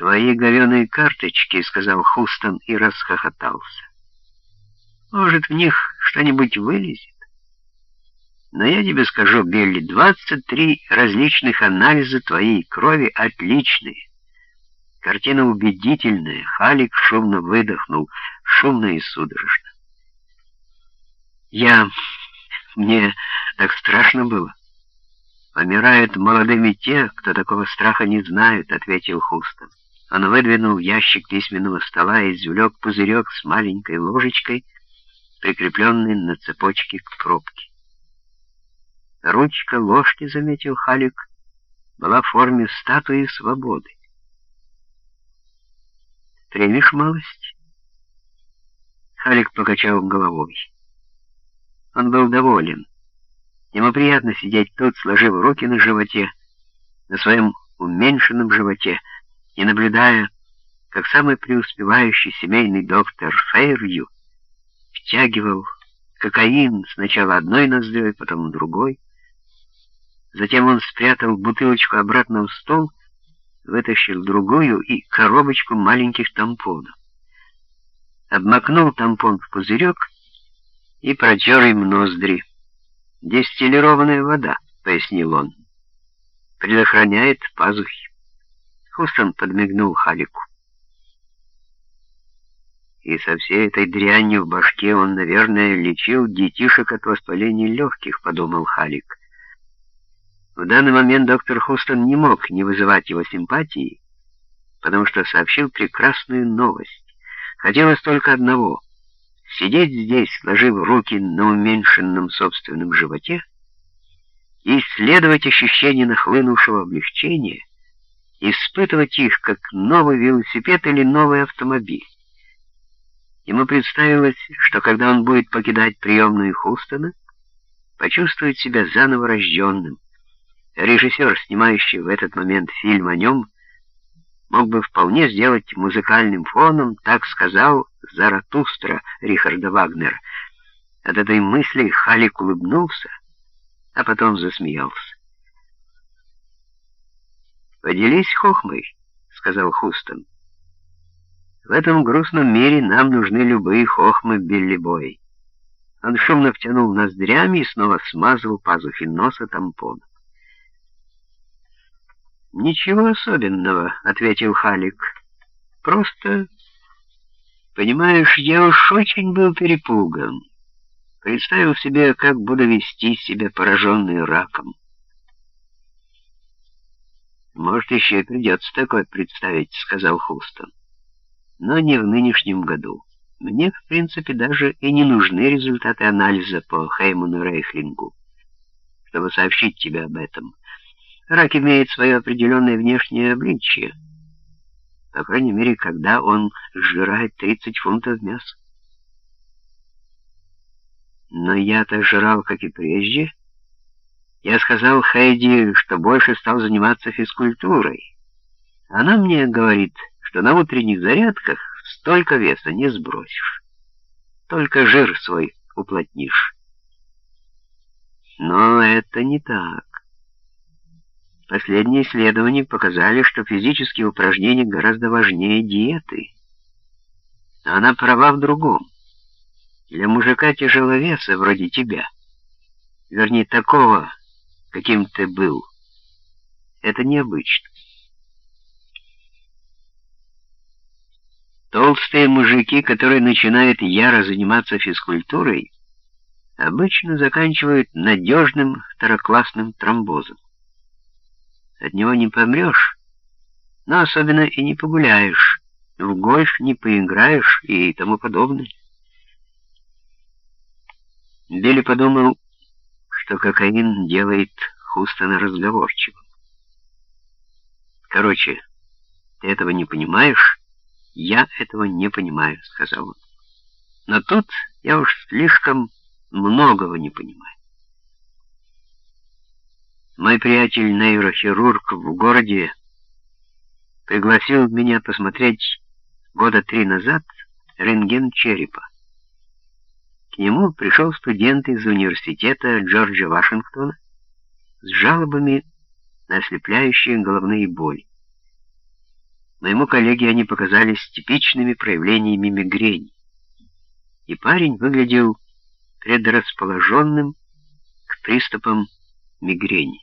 «Твои говеные карточки», — сказал Хустон и расхохотался. «Может, в них что-нибудь вылезет? Но я тебе скажу, Билли, 23 различных анализа твоей крови отличные. Картина убедительная. Халик шумно выдохнул, шумно и судорожно. Я... мне так страшно было. Помирают молодыми те, кто такого страха не знает, ответил Хустон. Он выдвинул ящик письменного стола и извлек пузырек с маленькой ложечкой, прикрепленной на цепочке к пробке. Ручка ложки, заметил Халик, была в форме статуи свободы. Примешь малость? Халик покачал головой. Он был доволен. Ему приятно сидеть тут, сложив руки на животе, на своем уменьшенном животе, и наблюдая, как самый преуспевающий семейный доктор Фейрью втягивал кокаин сначала одной ноздрёй, потом другой. Затем он спрятал бутылочку обратно в стол, вытащил другую и коробочку маленьких тампонов. Обмакнул тампон в пузырек и протер им ноздри. «Дистиллированная вода», — пояснил он, — «предохраняет пазухи». Хустон подмигнул Халику. И со всей этой дрянью в башке он, наверное, лечил детишек от воспаления легких, подумал Халик. В данный момент доктор Хустон не мог не вызывать его симпатии, потому что сообщил прекрасную новость. Хотелось только одного сидеть здесь, сложив руки на уменьшенном собственном животе, и исследовать ощущения нахлынувшего облегчения, испытывать их как новый велосипед или новый автомобиль. Ему представилось, что когда он будет покидать приемную Хустона, почувствует себя заново рожденным. Режиссер, снимающий в этот момент фильм о нем, мог бы вполне сделать музыкальным фоном, так сказал Заратустра Рихарда Вагнера. От этой мысли Халик улыбнулся, а потом засмеялся. «Поделись хохмой», — сказал Хустон. «В этом грустном мире нам нужны любые хохмы Билли Бой». Он шумно втянул ноздрями и снова смазывал пазухи носа тампоном. «Ничего особенного», — ответил Халик. «Просто, понимаешь, я уж очень был перепуган. Представил себе, как буду вести себя, пораженный раком. «Может, еще и придется такое представить», — сказал Хустон. «Но не в нынешнем году. Мне, в принципе, даже и не нужны результаты анализа по Хейману Рейхлингу, чтобы сообщить тебе об этом». Рак имеет свое определенное внешнее обличие. По крайней мере, когда он сжирает 30 фунтов мяса. Но я-то жрал, как и прежде. Я сказал Хайди, что больше стал заниматься физкультурой. Она мне говорит, что на утренних зарядках столько веса не сбросишь. Только жир свой уплотнишь. Но это не так. Последние исследования показали, что физические упражнения гораздо важнее диеты. Она права в другом. Для мужика-тяжеловеса вроде тебя, вернее, такого, каким ты был, это необычно. Толстые мужики, которые начинают яро заниматься физкультурой, обычно заканчивают надежным второклассным тромбозом. От него не помрешь, но особенно и не погуляешь, в гольф не поиграешь и тому подобное. Билли подумал, что кокаин делает Хустона разговорчивым. «Короче, ты этого не понимаешь, я этого не понимаю», — сказал он. «Но тут я уж слишком многого не понимаю». Мой приятель-нейрохирург в городе пригласил меня посмотреть года три назад рентген черепа. К нему пришел студент из университета Джорджа Вашингтона с жалобами на ослепляющие головные боли. Моему коллеге они показались типичными проявлениями мигрени. И парень выглядел предрасположенным к приступам мигрени.